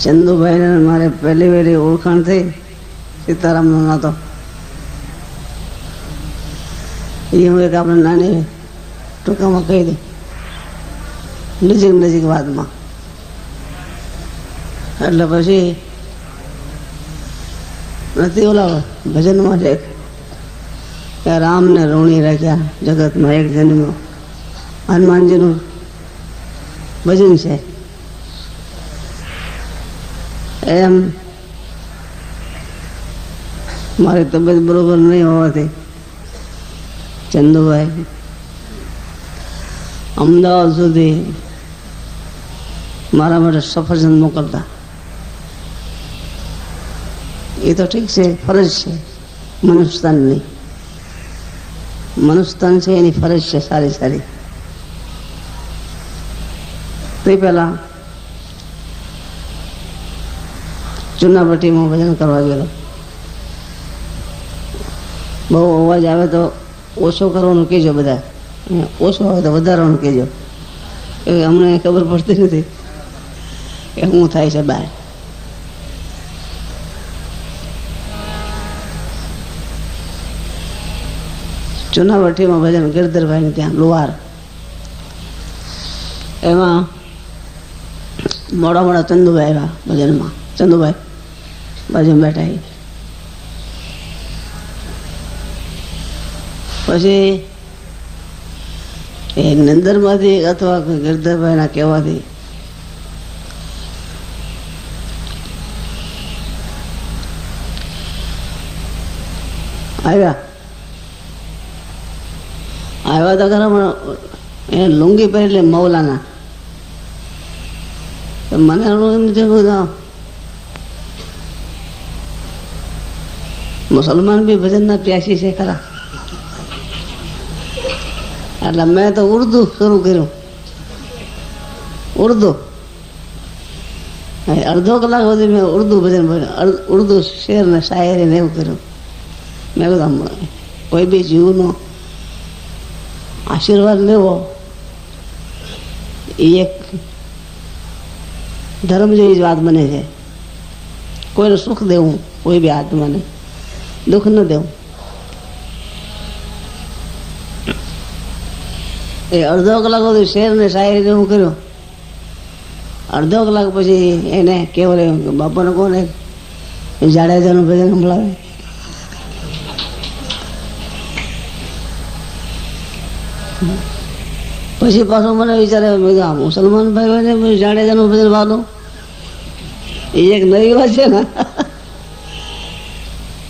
ચંદુભાઈને મારે પહેલી વહેલી ઓળખાણ થઈ સીતારામનો તો એ હું એક આપણે નાની ટૂંકામાં કહી દઉં. નજીક નજીક વાતમાં. એટલે પછી નથી ઓલા ભજનમાં છે કે રામને ઋણી રાખ્યા જગતમાં એક જન્મ હનુમાનજીનું ભજન છે. એમ. મારી તબિયત બરોબર નહીં હોવાથી. ચંદુભાઈ, અમદાવાદ સુધી મારા માટે સફરજન મોકલતા. એ તો ઠીક છે, ફરજ છે મનુષ્યતાનની મનુષ્યતાન છે, એની ફરજ છે, સારી સારી. તે પહેલાં ચુનાપટ્ટીમાં ભજન કરવા ગયેલો. બહુ અવાજ આવે તો ઓછો કરવાનું કહેજો બધા. ઓછો આવે તો વધારવાનું કહેજો. એ અમને ખબર પડતી નથી કે શું થાય છે બહાર. ચુનાવટીમાં ભજન ગિરધરભાઈ ત્યાં લુવાર એમાં મોડા મોડા ચંદુભાઈ આવ્યા ભજનમાં. ચંદુભાઈ બાજુ બેઠા પછી એ નંદરમાંથી અથવા ગિરધરભાઈના કહેવાથી આવ્યા. આવ્યા તો ખરા, પણ એને લુંગી પહેરી મૌલાના. મને એમ થયું મુસલમાન બી ભજનના પ્યાસી છે ખરા. એટલે મેં તો ઉર્દુ શરૂ કર્યું. ઉર્દુ. અડધો કલાક સુધી મેં ઉર્દુ ભજન ઉર્દુ શેર ને શાયરી ને એવું કર્યું. મેં કીધું કોઈ બી જીવનો આશીર્વાદ લેવો. એ એક ધર્મ જેવી જ વાત બને છે. કોઈને સુખ દેવું, કોઈ બી આત્માને. દુઃખ ન દેવું એ અડધો કલાક સુધી શેર ને શાયરી હું કર્યો અડધો કલાક પછી એને કેવું રહ્યું કે બાપાને કોને જાડેજાનું ભજન સંભળાવે પછી પાછો મને વિચારે મેં આ મુસલમાન હોય ને જાડેજાનું ભજન વાલો એ એક નવી વાત છે ને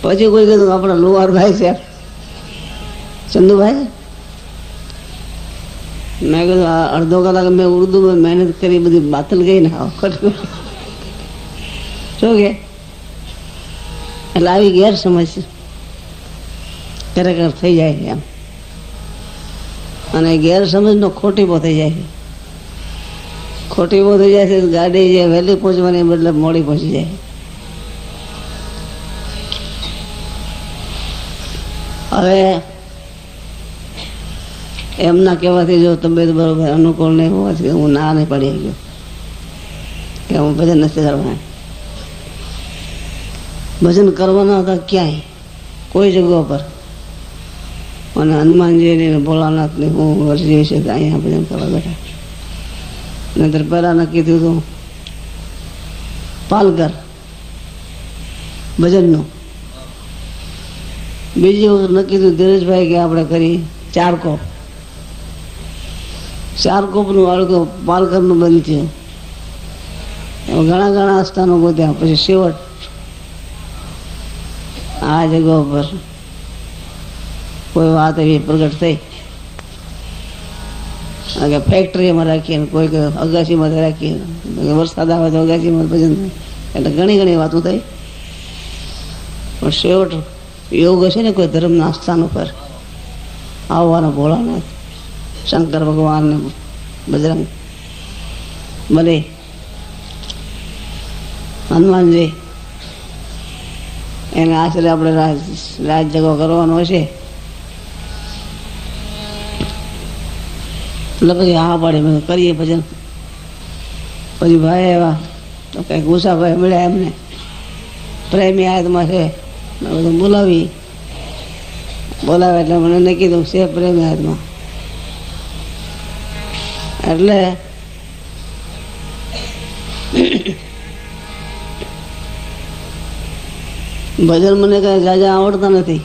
પછી કોઈ કીધું આપણા લુવાર ભાઈ છે. ચંદુભાઈ? મેં કીધું અડધો કલાક મેં ઉર્દુમાં મહેનત કરી, બધી બાતલ ગઈ ને આવો. શું કે? એટલે આવી ગેરસમજ ખરેખર થઈ જાય એમ. અને ગેરસમજનો ખોટીપો થઈ જાય છે. ખોટીપો થઈ જાય છે, ગાડી જે વહેલી પહોંચવાની બદલે મોડી પહોંચી જાય. હવે એમના કહેવાથી જો તબિયત બરોબર અનુકૂળ નહીં હોવાથી હું ના નહીં પડી ગયો કે હું ભજન નથી કરવાના. ભજન કરવાના હતા ક્યાંય? કોઈ જગ્યા પર. અને ભોલાનાથ ને ભોળાનાથની હું વર્જી છે અહીંયા ભજન કરવા બેઠા. નહીતર પહેલાં થયું હતું, પાલઘર ભજનનું. બીજી નક્કી થયું ધીરજભાઈ, કે આપણે કરી ચાર કોપ. ચાર કોપનું વાળું પાલકરનું બંધ થયું ઘણા ઘણા સ્થાનો ગોત્યા, પછી શેવટ. આ જગ્યા ઉપર કોઈ વાત એવી પ્રગટ થઈ. કે ફેક્ટરીમાં રાખીએ ને કોઈ અગાસીમાં રાખીએ. વરસાદ આવે તો અગાસીમાં ભજન. એટલે ઘણી ઘણી વાતો થઈ. પણ છેવટ યોગ હશે ને, કોઈ ધર્મના સ્થાન ઉપર આવવાનો ભોળાનાથ. શંકર ભગવાન ને બજરંગ બને હનુમાનજી એને આશરે આપણે રાજ જગો કરવાનો હશે લગભગ હા પાડે, મેં કરીએ ભજન. પછી ભાઈ એવા, તો કંઈક ગુસાભાઈ મળ્યા એમને. પ્રેમી આયતમાં છે. બધું બોલાવી. બોલાવે એટલે મને નહીં કીધું, છે પ્રેમ હાથમાં એટલે ભજન મને કઈ જાજા આવડતા નથી.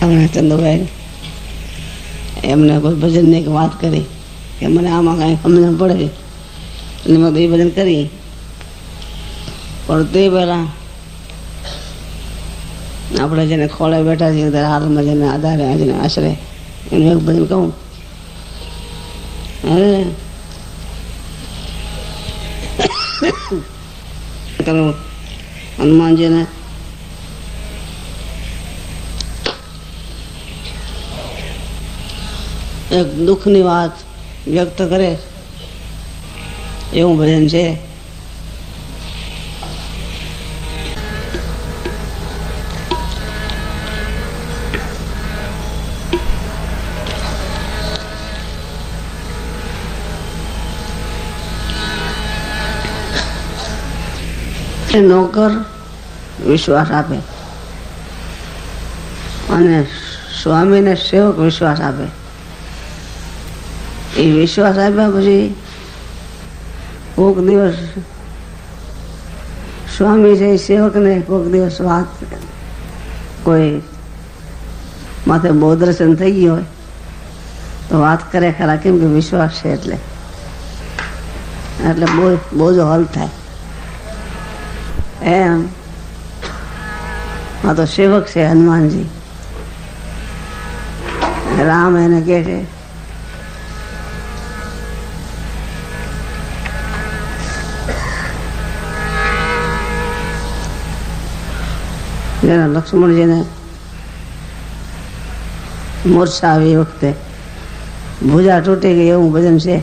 હમણાં ચંદુભાઈ એમને કોઈ ભજનની એક વાત કરી. કે મને આમાં કાંઈ સમજણ પડે. એટલે મેં બે ભજન કરી પણ તે પહેલાં આપણે જેને ખોળે બેઠા છીએ ત્યારે હાલમાં જેને આધારે જેને આશરે એનું એક ભજન કહું. હે? હનુમાનજીને એક દુઃખની વાત વ્યક્ત કરે. એવું ભજન છે. નોકર વિશ્વાસ આપે. અને સ્વામીને સેવક વિશ્વાસ આપે. એ વિશ્વાસ આપ્યા પછી કોક દિવસ સ્વામી છે સેવકને કોક દિવસ વાત કોઈ માથે બોધરસન થઈ ગયું હોય, તો વાત કરે ખરા, કેમ કે વિશ્વાસ છે એટલે. એટલે બહુ બોજો હલ થાય. એમ. આ તો સેવક છે હનુમાનજી. રામ એને કહે છે જેના લક્ષ્મણજીને મોરસા આવી વખતે. ભૂજા તૂટી ગઈ એવું ભજન છે.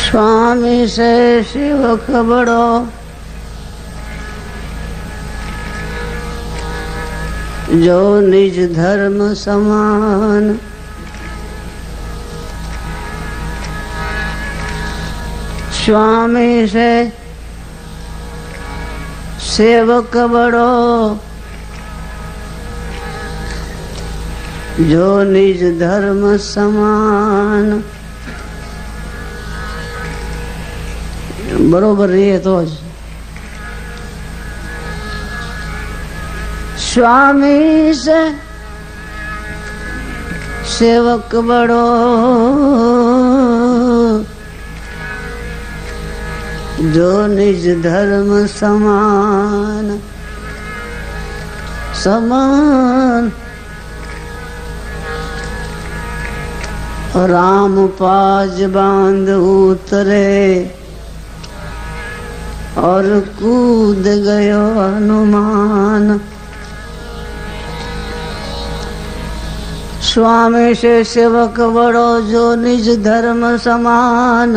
સ્વામી સે શિવ ખબડો જો નિજ ધર્મ સમાન. સ્વામી છે, સેવક બડો જો નિજ ધર્મ સમાન. બરોબર રહીએ તો જ. સ્વામી છે સેવક બડો જો નિજ ધર્મ સમાન સમાન રામ પાજ બાંધ ઉતરે और कूद गयो हनुमान स्वामी से सेवक बड़ो जो निज धर्म समान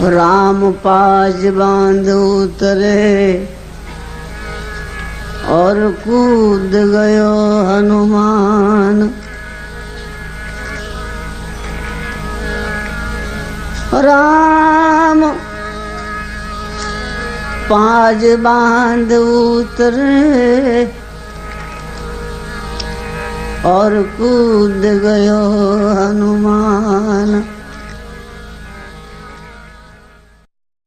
राम पाज बांध उतरे और कूद गयो हनुमान राम पाज बांध उतरे और कूद गयो हनुमान